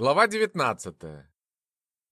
Глава 19.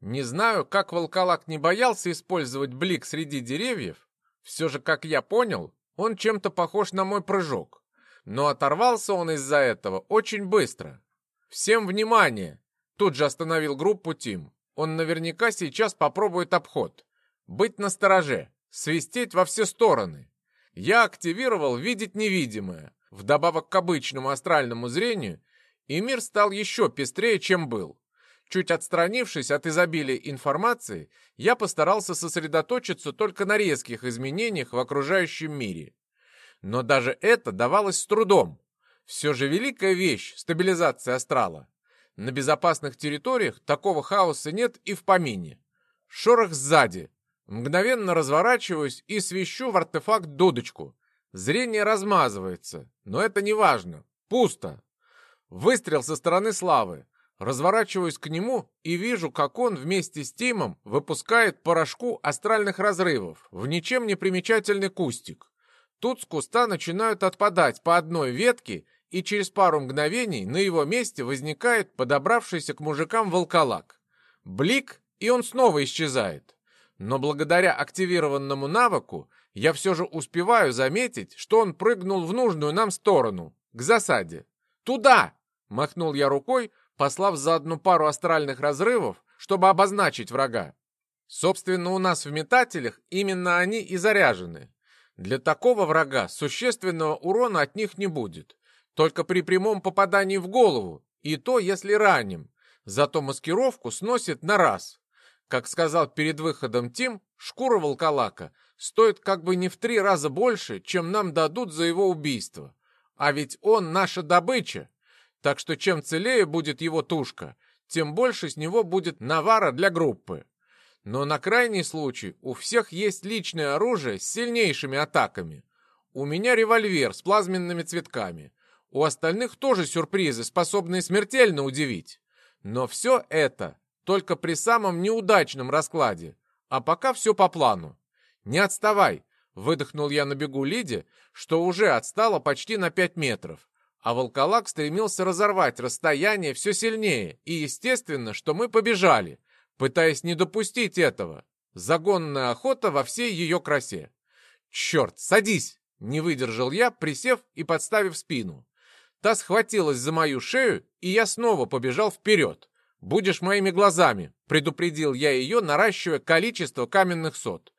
Не знаю, как волколак не боялся использовать блик среди деревьев. Все же, как я понял, он чем-то похож на мой прыжок. Но оторвался он из-за этого очень быстро. «Всем внимание!» Тут же остановил группу Тим. Он наверняка сейчас попробует обход. Быть настороже, свистеть во все стороны. Я активировал «Видеть невидимое». Вдобавок к обычному астральному зрению, и мир стал еще пестрее, чем был. Чуть отстранившись от изобилия информации, я постарался сосредоточиться только на резких изменениях в окружающем мире. Но даже это давалось с трудом. Все же великая вещь — стабилизация астрала. На безопасных территориях такого хаоса нет и в помине. Шорох сзади. Мгновенно разворачиваюсь и свищу в артефакт дудочку. Зрение размазывается, но это не важно. Пусто. Выстрел со стороны Славы. Разворачиваюсь к нему и вижу, как он вместе с Тимом выпускает порошку астральных разрывов в ничем не примечательный кустик. Тут с куста начинают отпадать по одной ветке, и через пару мгновений на его месте возникает подобравшийся к мужикам волколак. Блик, и он снова исчезает. Но благодаря активированному навыку я все же успеваю заметить, что он прыгнул в нужную нам сторону, к засаде. «Туда!» — махнул я рукой, послав заодно пару астральных разрывов, чтобы обозначить врага. Собственно, у нас в метателях именно они и заряжены. Для такого врага существенного урона от них не будет. Только при прямом попадании в голову, и то, если раним. Зато маскировку сносит на раз. Как сказал перед выходом Тим, шкура волколака стоит как бы не в три раза больше, чем нам дадут за его убийство. А ведь он наша добыча. Так что чем целее будет его тушка, тем больше с него будет навара для группы. Но на крайний случай у всех есть личное оружие с сильнейшими атаками. У меня револьвер с плазменными цветками. У остальных тоже сюрпризы, способные смертельно удивить. Но все это только при самом неудачном раскладе. А пока все по плану. Не отставай, выдохнул я на бегу Лиде, что уже отстала почти на пять метров а волколак стремился разорвать расстояние все сильнее, и естественно, что мы побежали, пытаясь не допустить этого. Загонная охота во всей ее красе. «Черт, садись!» — не выдержал я, присев и подставив спину. Та схватилась за мою шею, и я снова побежал вперед. «Будешь моими глазами», — предупредил я ее, наращивая количество каменных сот.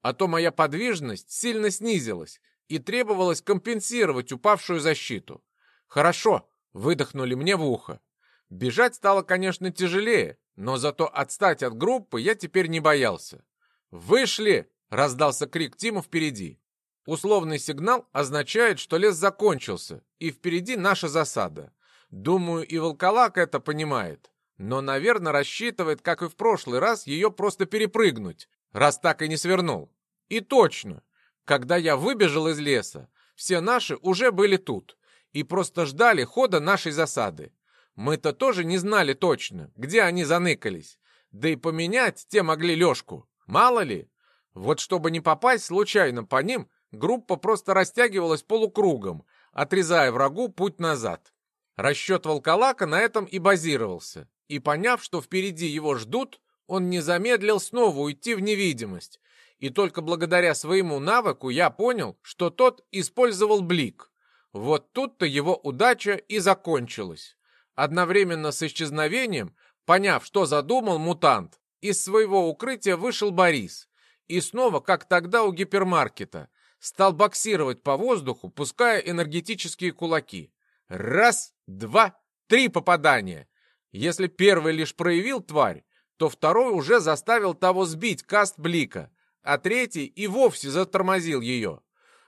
А то моя подвижность сильно снизилась, и требовалось компенсировать упавшую защиту. «Хорошо», — выдохнули мне в ухо. Бежать стало, конечно, тяжелее, но зато отстать от группы я теперь не боялся. «Вышли!» — раздался крик Тима впереди. Условный сигнал означает, что лес закончился, и впереди наша засада. Думаю, и волколак это понимает, но, наверное, рассчитывает, как и в прошлый раз, ее просто перепрыгнуть, раз так и не свернул. И точно, когда я выбежал из леса, все наши уже были тут и просто ждали хода нашей засады. Мы-то тоже не знали точно, где они заныкались. Да и поменять те могли Лешку. Мало ли. Вот чтобы не попасть случайно по ним, группа просто растягивалась полукругом, отрезая врагу путь назад. Расчет волколака на этом и базировался. И поняв, что впереди его ждут, он не замедлил снова уйти в невидимость. И только благодаря своему навыку я понял, что тот использовал блик. Вот тут-то его удача и закончилась. Одновременно с исчезновением, поняв, что задумал мутант, из своего укрытия вышел Борис. И снова, как тогда у гипермаркета, стал боксировать по воздуху, пуская энергетические кулаки. Раз, два, три попадания. Если первый лишь проявил тварь, то второй уже заставил того сбить каст блика, а третий и вовсе затормозил ее.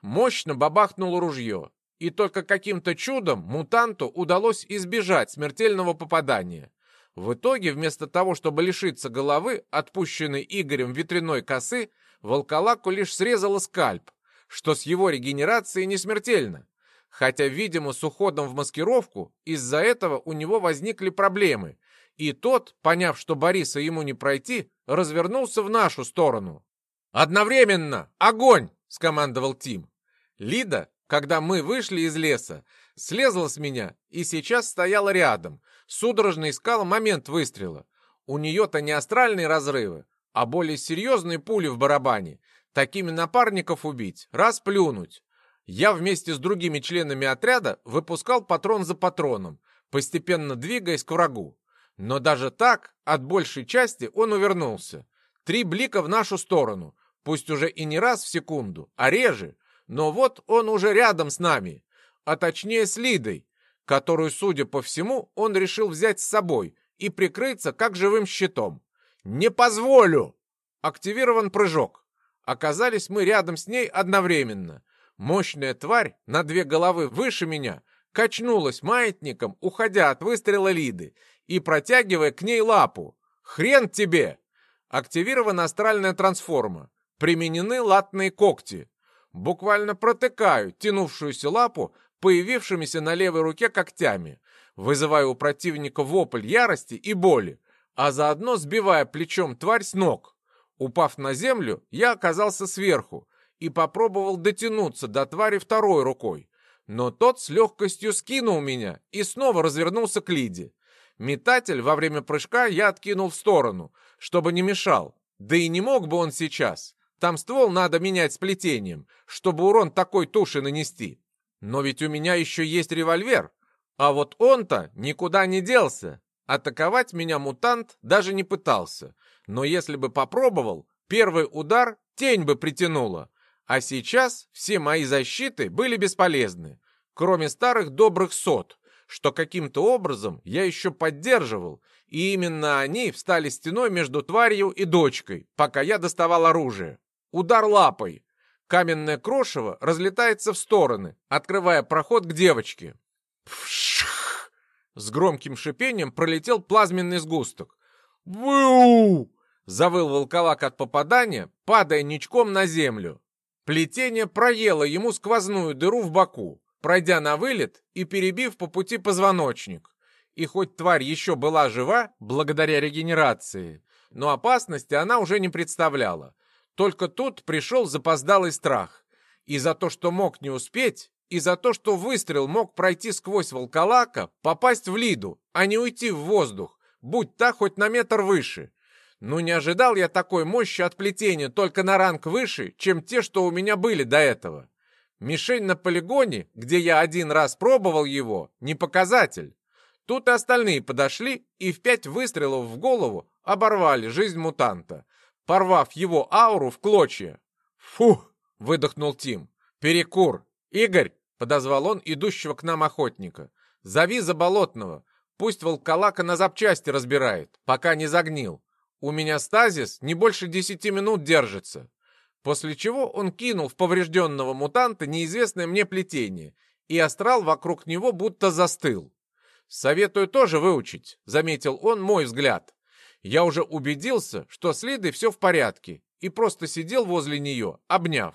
Мощно бабахнуло ружье, и только каким-то чудом мутанту удалось избежать смертельного попадания. В итоге, вместо того, чтобы лишиться головы, отпущенной Игорем ветряной косы, волколаку лишь срезала скальп, что с его регенерацией не смертельно. Хотя, видимо, с уходом в маскировку из-за этого у него возникли проблемы, и тот, поняв, что Бориса ему не пройти, развернулся в нашу сторону. «Одновременно! Огонь!» — скомандовал Тим. Лида, когда мы вышли из леса, слезла с меня и сейчас стояла рядом, судорожно искала момент выстрела. У нее-то не астральные разрывы, а более серьезные пули в барабане. Такими напарников убить, расплюнуть. Я вместе с другими членами отряда выпускал патрон за патроном, постепенно двигаясь к врагу. Но даже так, от большей части он увернулся. Три блика в нашу сторону, пусть уже и не раз в секунду, а реже. Но вот он уже рядом с нами, а точнее с Лидой, которую, судя по всему, он решил взять с собой и прикрыться как живым щитом. «Не позволю!» Активирован прыжок. Оказались мы рядом с ней одновременно. Мощная тварь на две головы выше меня качнулась маятником, уходя от выстрела Лиды и протягивая к ней лапу. «Хрен тебе!» Активирована астральная трансформа. Применены латные когти. Буквально протыкаю тянувшуюся лапу появившимися на левой руке когтями, вызывая у противника вопль ярости и боли а заодно сбивая плечом тварь с ног. Упав на землю, я оказался сверху и попробовал дотянуться до твари второй рукой. Но тот с легкостью скинул меня и снова развернулся к Лиде. Метатель во время прыжка я откинул в сторону, чтобы не мешал. Да и не мог бы он сейчас. Там ствол надо менять с плетением, чтобы урон такой туши нанести. Но ведь у меня еще есть револьвер. А вот он-то никуда не делся. Атаковать меня мутант даже не пытался, но если бы попробовал, первый удар тень бы притянула. А сейчас все мои защиты были бесполезны, кроме старых добрых сот, что каким-то образом я еще поддерживал, и именно они встали стеной между тварью и дочкой, пока я доставал оружие. Удар лапой. Каменное крошево разлетается в стороны, открывая проход к девочке. Пш! С громким шипением пролетел плазменный сгусток. «Ву!» — завыл волколак от попадания, падая ничком на землю. Плетение проело ему сквозную дыру в боку, пройдя на вылет и перебив по пути позвоночник. И хоть тварь еще была жива, благодаря регенерации, но опасности она уже не представляла. Только тут пришел запоздалый страх. И за то, что мог не успеть, и за то, что выстрел мог пройти сквозь волколака, попасть в Лиду, а не уйти в воздух, будь та хоть на метр выше. Ну не ожидал я такой мощи от плетения только на ранг выше, чем те, что у меня были до этого. Мишень на полигоне, где я один раз пробовал его, не показатель. Тут и остальные подошли и в пять выстрелов в голову оборвали жизнь мутанта, порвав его ауру в клочья. «Фух!» — выдохнул Тим. «Перекур! «Игорь!» — подозвал он идущего к нам охотника. «Зови Заболотного. Пусть волколака на запчасти разбирает, пока не загнил. У меня стазис не больше десяти минут держится». После чего он кинул в поврежденного мутанта неизвестное мне плетение, и астрал вокруг него будто застыл. «Советую тоже выучить», — заметил он мой взгляд. Я уже убедился, что с Лидой все в порядке, и просто сидел возле нее, обняв.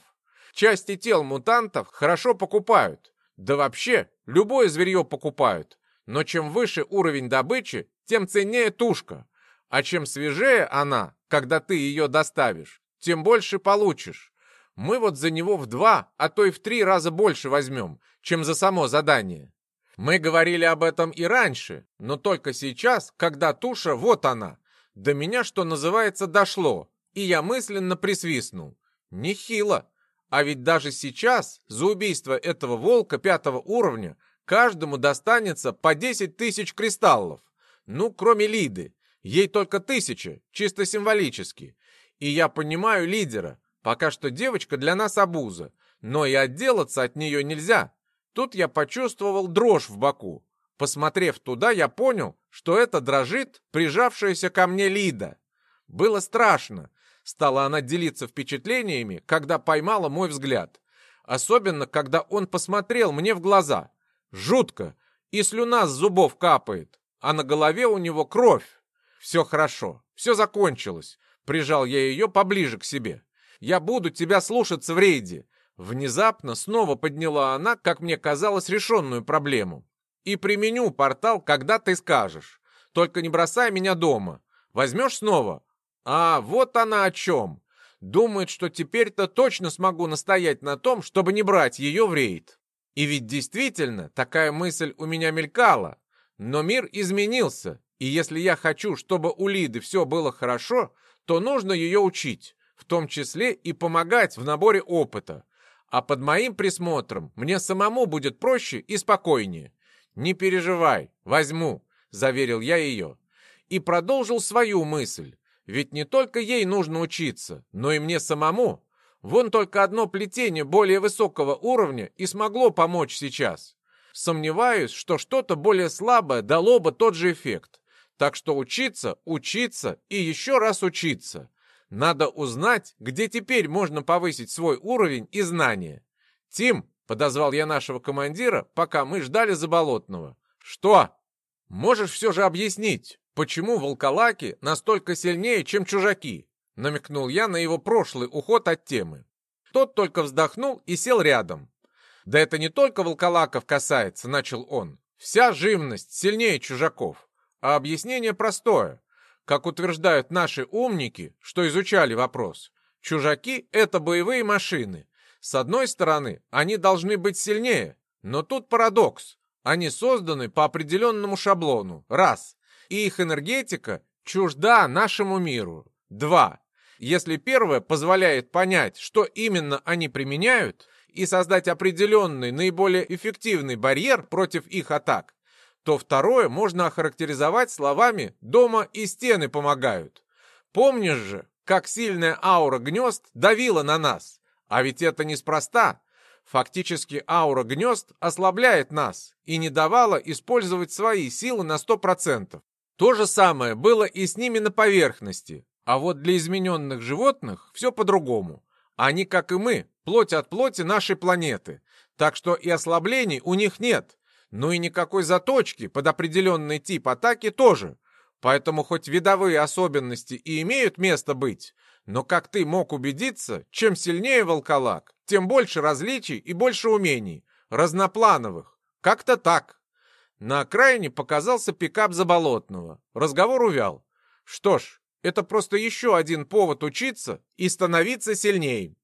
Части тел мутантов хорошо покупают. Да вообще, любое зверье покупают. Но чем выше уровень добычи, тем ценнее тушка. А чем свежее она, когда ты ее доставишь, тем больше получишь. Мы вот за него в два, а то и в три раза больше возьмем, чем за само задание. Мы говорили об этом и раньше, но только сейчас, когда туша вот она. До меня, что называется, дошло, и я мысленно присвистнул. Нехило. А ведь даже сейчас за убийство этого волка пятого уровня каждому достанется по 10 тысяч кристаллов. Ну, кроме Лиды. Ей только тысяча, чисто символически. И я понимаю лидера. Пока что девочка для нас обуза. Но и отделаться от нее нельзя. Тут я почувствовал дрожь в боку. Посмотрев туда, я понял, что это дрожит прижавшаяся ко мне Лида. Было страшно, Стала она делиться впечатлениями, когда поймала мой взгляд. Особенно, когда он посмотрел мне в глаза. Жутко. И слюна с зубов капает. А на голове у него кровь. Все хорошо. Все закончилось. Прижал я ее поближе к себе. Я буду тебя слушаться в рейде. Внезапно снова подняла она, как мне казалось, решенную проблему. И применю портал, когда ты скажешь. Только не бросай меня дома. Возьмешь снова? А, вот она о чем. Думает, что теперь-то точно смогу настоять на том, чтобы не брать ее в рейд. И ведь действительно такая мысль у меня мелькала. Но мир изменился, и если я хочу, чтобы у Лиды все было хорошо, то нужно ее учить, в том числе и помогать в наборе опыта. А под моим присмотром мне самому будет проще и спокойнее. «Не переживай, возьму», — заверил я ее. И продолжил свою мысль. Ведь не только ей нужно учиться, но и мне самому. Вон только одно плетение более высокого уровня и смогло помочь сейчас. Сомневаюсь, что что-то более слабое дало бы тот же эффект. Так что учиться, учиться и еще раз учиться. Надо узнать, где теперь можно повысить свой уровень и знания. «Тим», — подозвал я нашего командира, пока мы ждали Заболотного. «Что?» «Можешь все же объяснить, почему волколаки настолько сильнее, чем чужаки?» Намекнул я на его прошлый уход от темы. Тот только вздохнул и сел рядом. «Да это не только волколаков касается», — начал он. «Вся живность сильнее чужаков. А объяснение простое. Как утверждают наши умники, что изучали вопрос, чужаки — это боевые машины. С одной стороны, они должны быть сильнее, но тут парадокс. Они созданы по определенному шаблону, раз, и их энергетика чужда нашему миру, два. Если первое позволяет понять, что именно они применяют, и создать определенный, наиболее эффективный барьер против их атак, то второе можно охарактеризовать словами «дома и стены помогают». Помнишь же, как сильная аура гнезд давила на нас? А ведь это неспроста. Фактически аура гнезд ослабляет нас и не давала использовать свои силы на 100%. То же самое было и с ними на поверхности. А вот для измененных животных все по-другому. Они, как и мы, плоть от плоти нашей планеты. Так что и ослаблений у них нет. Ну и никакой заточки под определенный тип атаки тоже. Поэтому хоть видовые особенности и имеют место быть, но как ты мог убедиться, чем сильнее волколак, тем больше различий и больше умений, разноплановых. Как-то так. На окраине показался пикап Заболотного. Разговор увял. Что ж, это просто еще один повод учиться и становиться сильнее.